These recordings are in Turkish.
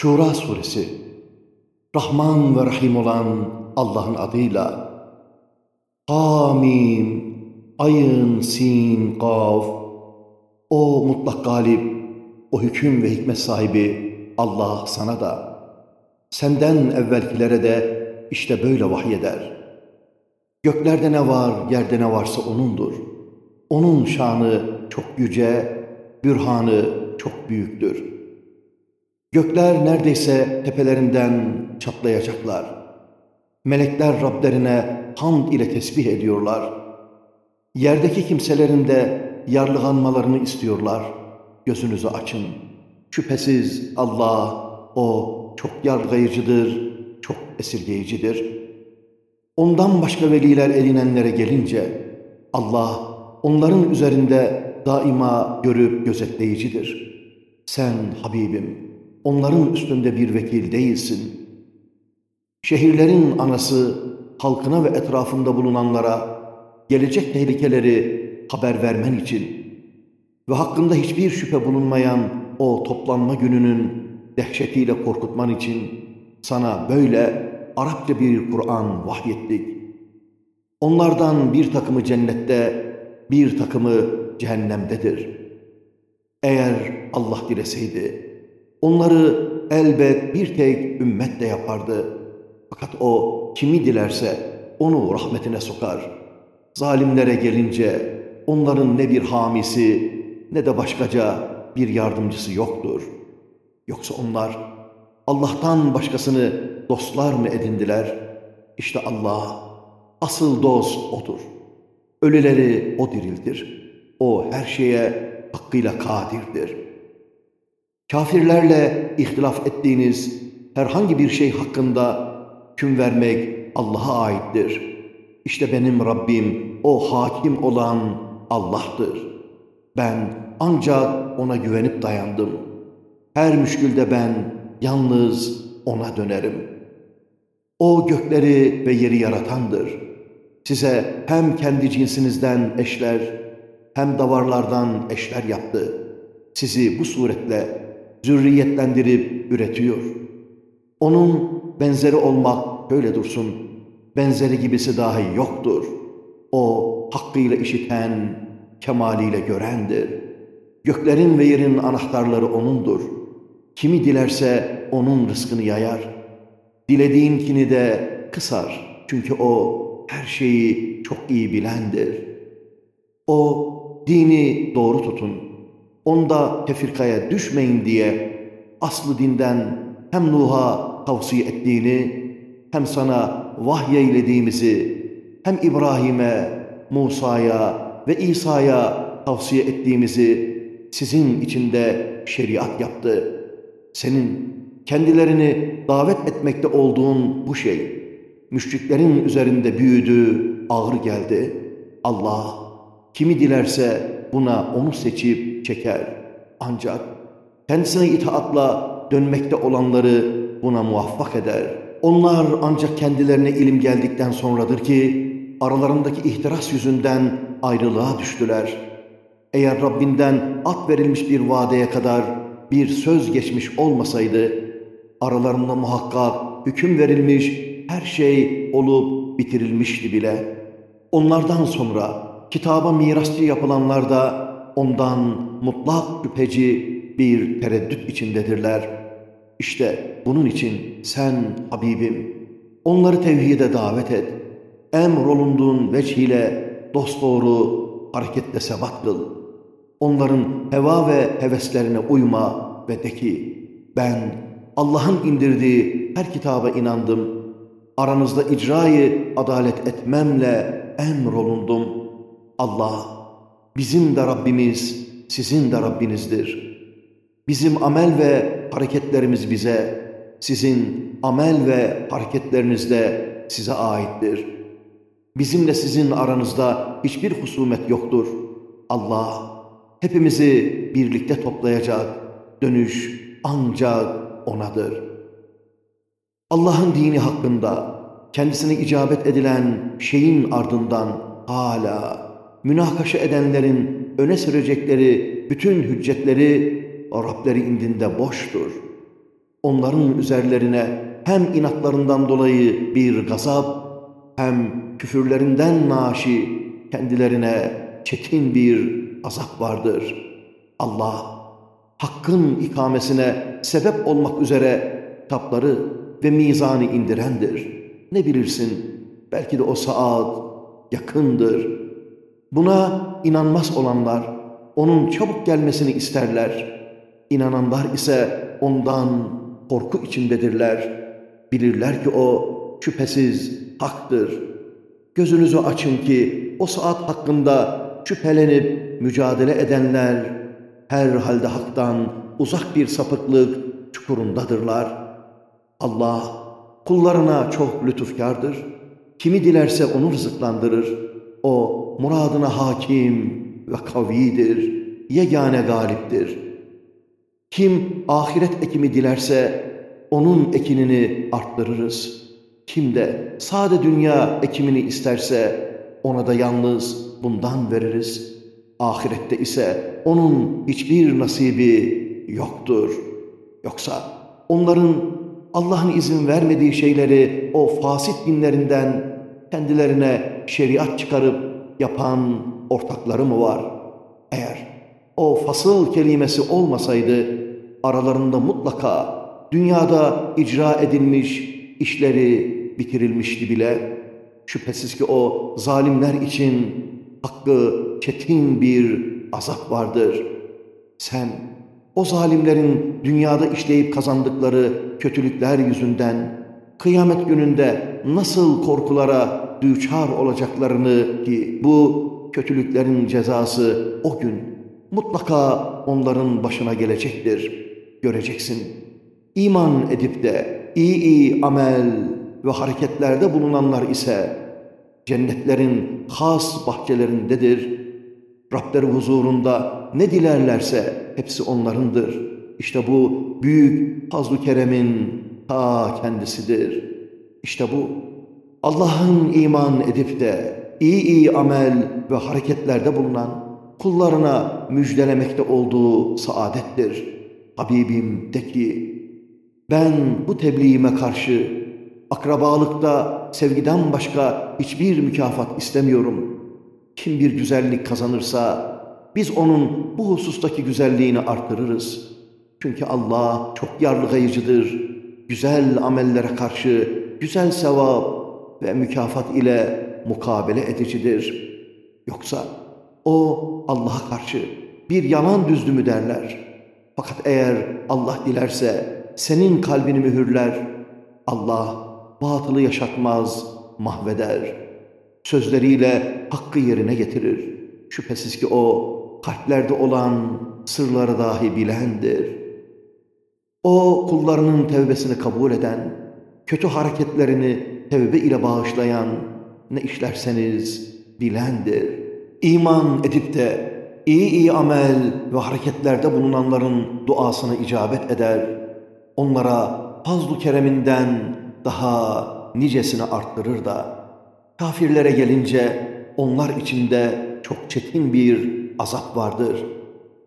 Şura Suresi Rahman ve Rahim olan Allah'ın adıyla Hamim Ayın Sin Kaf O mutlak galip, o hüküm ve hikmet sahibi Allah sana da senden evvelkilere de işte böyle vahyeder. Göklerde ne var, yerde ne varsa O'nundur. O'nun şanı çok yüce, bürhanı çok büyüktür. Gökler neredeyse tepelerinden çatlayacaklar. Melekler Rablerine hamd ile tesbih ediyorlar. Yerdeki kimselerin de yarlıganmalarını istiyorlar. Gözünüzü açın. Şüphesiz Allah, O çok yargayıcıdır, çok esirgeyicidir. Ondan başka veliler edinenlere gelince, Allah onların üzerinde daima görüp gözetleyicidir. Sen Habibim, onların üstünde bir vekil değilsin. Şehirlerin anası halkına ve etrafında bulunanlara gelecek tehlikeleri haber vermen için ve hakkında hiçbir şüphe bulunmayan o toplanma gününün dehşetiyle korkutman için sana böyle Arapça bir Kur'an vahyettik. Onlardan bir takımı cennette, bir takımı cehennemdedir. Eğer Allah dileseydi, onları elbet bir tek ümmet de yapardı. Fakat o kimi dilerse onu rahmetine sokar. Zalimlere gelince onların ne bir hamisi ne de başkaca bir yardımcısı yoktur. Yoksa onlar Allah'tan başkasını dostlar mı edindiler? İşte Allah asıl dost O'dur. Ölüleri O diriltir. O her şeye hakkıyla kadirdir. Kafirlerle ihtilaf ettiğiniz herhangi bir şey hakkında hüküm vermek Allah'a aittir. İşte benim Rabbim o hakim olan Allah'tır. Ben ancak ona güvenip dayandım. Her müşkülde ben yalnız ona dönerim. O gökleri ve yeri yaratandır. Size hem kendi cinsinizden eşler hem davarlardan eşler yaptı. Sizi bu suretle zürriyetlendirip üretiyor. Onun benzeri olmak böyle dursun. Benzeri gibisi dahi yoktur. O hakkıyla işiten, kemaliyle görendir. Göklerin ve yerin anahtarları O'nundur. Kimi dilerse O'nun rızkını yayar. Dilediğinkini de kısar. Çünkü O her şeyi çok iyi bilendir. O dini doğru tutun. Onda tefrikaya düşmeyin diye aslı dinden hem Nuh'a tavsiye ettiğini hem sana vahyeylediğimizi hem İbrahim'e, Musa'ya ve İsa'ya tavsiye ettiğimizi sizin içinde şeriat yaptı. Senin kendilerini davet etmekte olduğun bu şey, müşriklerin üzerinde büyüdü, ağır geldi. Allah kimi dilerse buna onu seçip çeker. Ancak kendisine itaatla dönmekte olanları buna muvaffak eder. Onlar ancak kendilerine ilim geldikten sonradır ki aralarındaki ihtiras yüzünden ayrılığa düştüler. Eğer Rabbinden at verilmiş bir vadeye kadar bir söz geçmiş olmasaydı, aralarında muhakkak hüküm verilmiş her şey olup bitirilmişti bile. Onlardan sonra kitaba mirasçı yapılanlar da ondan mutlak şüpheci bir tereddüt içindedirler. İşte bunun için sen Habibim onları tevhide davet et. Emrolunduğun veçhiyle dosdoğru hareketle sebat kıl. Onların heva ve heveslerine uyma ve de ki ben Allah'ın indirdiği her kitaba inandım. Aranızda icrayı adalet etmemle emrolundum. Allah bizim de Rabbimiz, sizin de Rabbinizdir. Bizim amel ve hareketlerimiz bize, sizin amel ve hareketleriniz de size aittir. Bizimle sizin aranızda hiçbir husumet yoktur. Allah hepimizi birlikte toplayacak, dönüş ancak O'nadır. Allah'ın dini hakkında kendisine icabet edilen şeyin ardından hala münakaşa edenlerin öne sürecekleri bütün hüccetleri Rableri indinde boştur. Onların üzerlerine hem inatlarından dolayı bir gazap, hem küfürlerinden naşi kendilerine çetin bir azap vardır. Allah, hakkın ikamesine sebep olmak üzere kitapları ve mizanı indirendir. Ne bilirsin, belki de o saat yakındır. Buna inanmaz olanlar, onun çabuk gelmesini isterler. İnananlar ise ondan korku içindedirler. Bilirler ki o şüphesiz haktır. Gözünüzü açın ki o saat hakkında şüphelenip mücadele edenler herhalde haktan uzak bir sapıklık çukurundadırlar. Allah kullarına çok lütufkardır. Kimi dilerse onu rızıklandırır. O muradına hakim ve kavidir. Yegane galiptir. Kim ahiret ekimi dilerse onun ekinini arttırırız. Kim de sade dünya ekimini isterse ona da yalnız bundan veririz. Ahirette ise onun hiçbir nasibi yoktur. Yoksa onların Allah'ın izin vermediği şeyleri o fasit dinlerinden kendilerine şeriat çıkarıp yapan ortakları mı var? Eğer o fasıl kelimesi olmasaydı aralarında mutlaka dünyada icra edilmiş işleri bitirilmişti bile. Şüphesiz ki o zalimler için hakkı çetin bir azap vardır. Sen o zalimlerin dünyada işleyip kazandıkları kötülükler yüzünden kıyamet gününde nasıl korkulara düçar olacaklarını ki bu kötülüklerin cezası o gün mutlaka onların başına gelecektir. Göreceksin. İman edip de iyi iyi amel ve hareketlerde bulunanlar ise cennetlerin has bahçelerindedir. Rableri huzurunda ne dilerlerse hepsi onlarındır. İşte bu büyük fazl keremin ta kendisidir. İşte bu Allah'ın iman edip de iyi iyi amel ve hareketlerde bulunan kullarına müjdelemekte olduğu saadettir. Habibim de ki ben bu tebliğime karşı akrabalıkta sevgiden başka hiçbir mükafat istemiyorum. Kim bir güzellik kazanırsa biz onun bu husustaki güzelliğini artırırız. Çünkü Allah çok yarlıgayıcıdır. Güzel amellere karşı güzel sevap ve mükafat ile mukabele edicidir. Yoksa o Allah'a karşı bir yalan düzdü mü derler. Fakat eğer Allah dilerse senin kalbini mühürler. Allah batılı yaşatmaz, mahveder. Sözleriyle hakkı yerine getirir. Şüphesiz ki o kalplerde olan sırları dahi bilendir. O kullarının tevbesini kabul eden, kötü hareketlerini tevbe ile bağışlayan, ne işlerseniz bilendir. İman edip de iyi iyi amel ve hareketlerde bulunanların duasına icabet eder onlara fazl kereminden daha nicesini arttırır da, kafirlere gelince onlar içinde çok çetin bir azap vardır.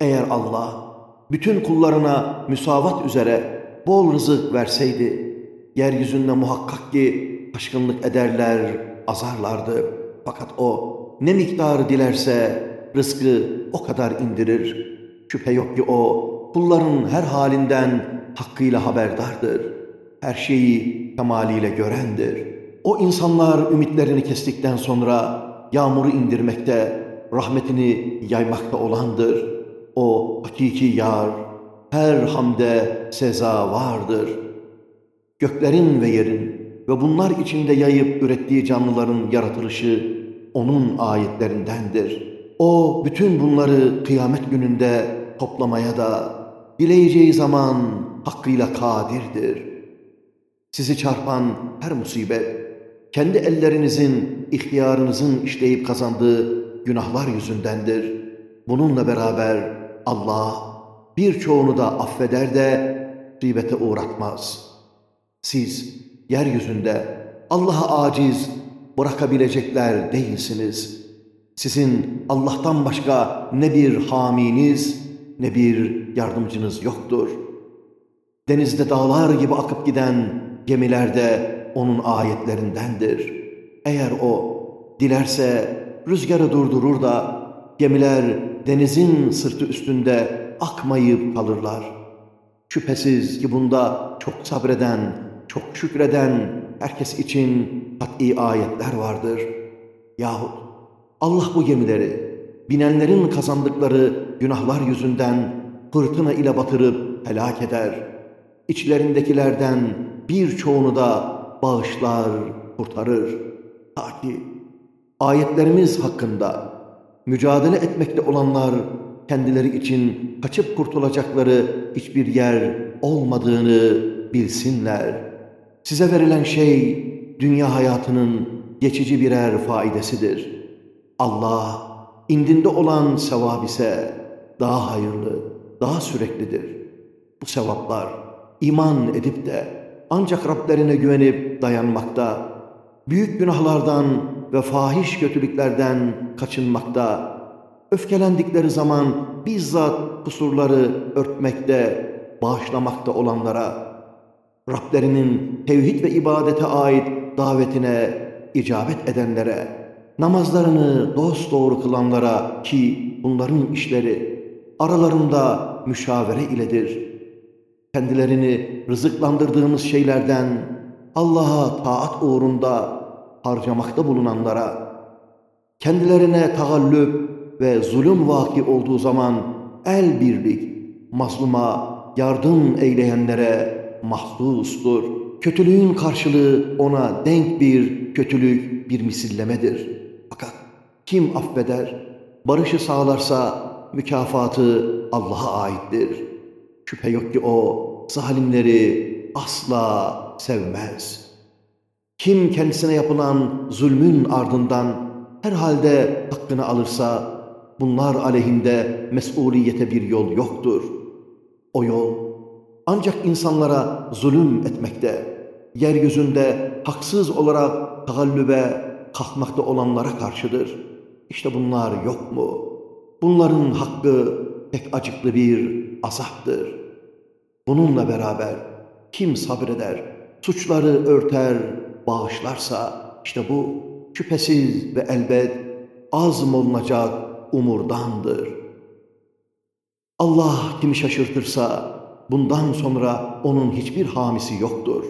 Eğer Allah bütün kullarına müsavat üzere bol rızık verseydi, yeryüzünde muhakkak ki aşkınlık ederler, azarlardı. Fakat o ne miktarı dilerse rızkı o kadar indirir. Şüphe yok ki o kulların her halinden hakkıyla haberdardır. Her şeyi kemaliyle görendir. O insanlar ümitlerini kestikten sonra yağmuru indirmekte, rahmetini yaymakta olandır. O hakiki yar, her hamde seza vardır. Göklerin ve yerin ve bunlar içinde yayıp ürettiği canlıların yaratılışı onun ayetlerindendir. O bütün bunları kıyamet gününde toplamaya da dileyeceği zaman hakkıyla kadirdir. Sizi çarpan her musibet, kendi ellerinizin, ihtiyarınızın işleyip kazandığı günahlar yüzündendir. Bununla beraber Allah birçoğunu da affeder de gıybete uğratmaz. Siz yeryüzünde Allah'a aciz bırakabilecekler değilsiniz. Sizin Allah'tan başka ne bir haminiz ne bir yardımcınız yoktur.'' denizde dağlar gibi akıp giden gemiler de onun ayetlerindendir. Eğer o dilerse rüzgarı durdurur da gemiler denizin sırtı üstünde akmayıp kalırlar. Şüphesiz ki bunda çok sabreden, çok şükreden herkes için kat'i ayetler vardır. Yahut Allah bu gemileri binenlerin kazandıkları günahlar yüzünden fırtına ile batırıp helak eder. İçlerindekilerden birçoğunu da bağışlar, kurtarır. Ta ki ayetlerimiz hakkında mücadele etmekte olanlar kendileri için kaçıp kurtulacakları hiçbir yer olmadığını bilsinler. Size verilen şey dünya hayatının geçici birer faidesidir. Allah indinde olan sevap ise daha hayırlı, daha süreklidir. Bu sevaplar iman edip de ancak Rablerine güvenip dayanmakta, büyük günahlardan ve fahiş kötülüklerden kaçınmakta, öfkelendikleri zaman bizzat kusurları örtmekte, bağışlamakta olanlara, Rablerinin tevhid ve ibadete ait davetine icabet edenlere, namazlarını dost doğru kılanlara ki bunların işleri aralarında müşavere iledir. Kendilerini rızıklandırdığımız şeylerden Allah'a taat uğrunda harcamakta bulunanlara, kendilerine tagallüp ve zulüm vaki olduğu zaman el birlik, mazluma yardım eyleyenlere mahsustur. Kötülüğün karşılığı ona denk bir kötülük, bir misillemedir. Fakat kim affeder, barışı sağlarsa mükafatı Allah'a aittir. Şüphe yok ki o zalimleri asla sevmez. Kim kendisine yapılan zulmün ardından herhalde hakkını alırsa bunlar aleyhinde mesuliyete bir yol yoktur. O yol ancak insanlara zulüm etmekte, yeryüzünde haksız olarak tagallübe kalkmakta olanlara karşıdır. İşte bunlar yok mu? Bunların hakkı pek acıklı bir azaptır. Bununla beraber kim sabreder, suçları örter, bağışlarsa işte bu şüphesiz ve elbet azmolunacak umurdandır. Allah kimi şaşırtırsa bundan sonra onun hiçbir hamisi yoktur.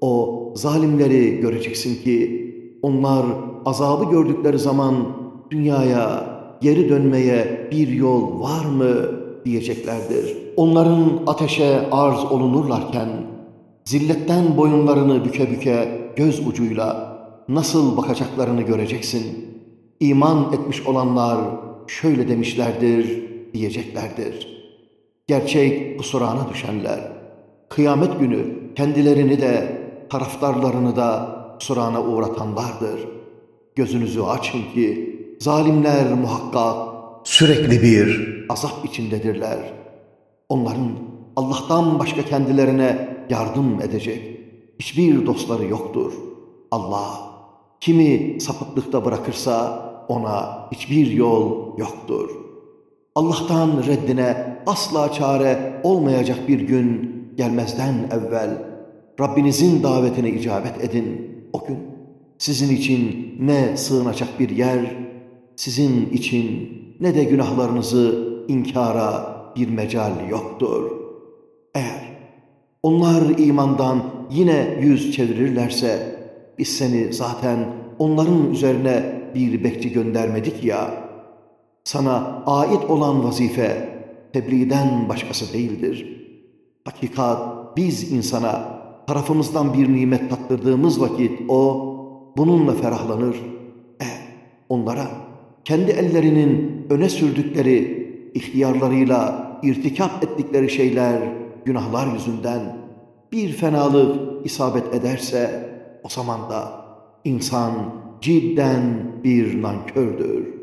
O zalimleri göreceksin ki onlar azabı gördükleri zaman dünyaya geri dönmeye bir yol var mı diyeceklerdir. Onların ateşe arz olunurlarken zilletten boyunlarını büke büke göz ucuyla nasıl bakacaklarını göreceksin. İman etmiş olanlar şöyle demişlerdir diyeceklerdir. Gerçek kusurana düşenler, kıyamet günü kendilerini de taraftarlarını da kusurana uğratanlardır. Gözünüzü açın ki zalimler muhakkak sürekli bir azap içindedirler. Onların Allah'tan başka kendilerine yardım edecek hiçbir dostları yoktur. Allah kimi sapıklıkta bırakırsa ona hiçbir yol yoktur. Allah'tan reddine asla çare olmayacak bir gün gelmezden evvel Rabbinizin davetine icabet edin. O gün sizin için ne sığınacak bir yer, sizin için ne de günahlarınızı inkara bir mecal yoktur. Eğer onlar imandan yine yüz çevirirlerse, biz seni zaten onların üzerine bir bekçi göndermedik ya, sana ait olan vazife tebliğden başkası değildir. Hakikat biz insana tarafımızdan bir nimet tattırdığımız vakit o bununla ferahlanır. E onlara kendi ellerinin öne sürdükleri ihtiyarlarıyla irtikap ettikleri şeyler, günahlar yüzünden bir fenalık isabet ederse o zaman da insan cidden bir nankördür.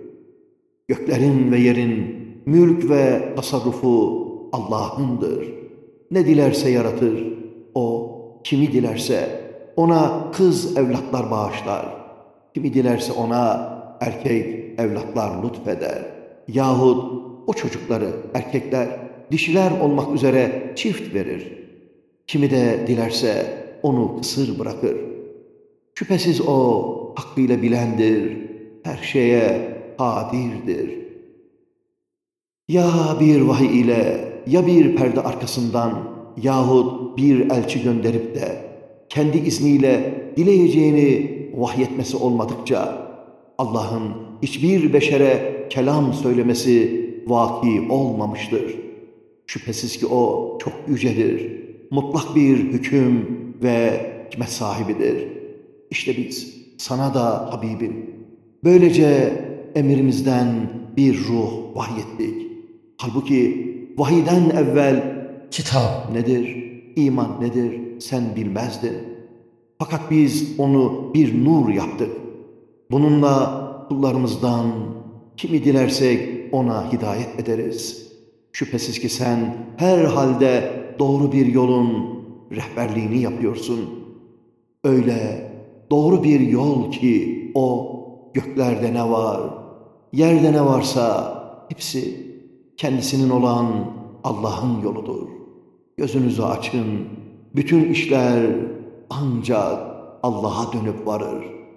Göklerin ve yerin mülk ve tasarrufu Allah'ındır. Ne dilerse yaratır, O kimi dilerse ona kız evlatlar bağışlar. Kimi dilerse ona erkek evlatlar lütfeder. Yahut o çocukları erkekler, dişiler olmak üzere çift verir. kimi de dilerse onu kısır bırakır. Şüphesiz o hakkıyla bilendir, her şeye kadirdir. Ya bir vahiy ile ya bir perde arkasından yahut bir elçi gönderip de kendi izniyle dileyeceğini vahyetmesi olmadıkça Allah'ın hiçbir beşere kelam söylemesi vaki olmamıştır. Şüphesiz ki o çok yücedir, mutlak bir hüküm ve hikmet sahibidir. İşte biz sana da Habibim, böylece emirimizden bir ruh vahyettik. Halbuki vahiden evvel Kitap, nedir, iman nedir sen bilmezdin. Fakat biz onu bir nur yaptık. Bununla kullarımızdan kimi dilersek ona hidayet ederiz. Şüphesiz ki sen her halde doğru bir yolun rehberliğini yapıyorsun. Öyle doğru bir yol ki o göklerde ne var, yerde ne varsa hepsi kendisinin olan Allah'ın yoludur. Gözünüzü açın, bütün işler ancak Allah'a dönüp varır.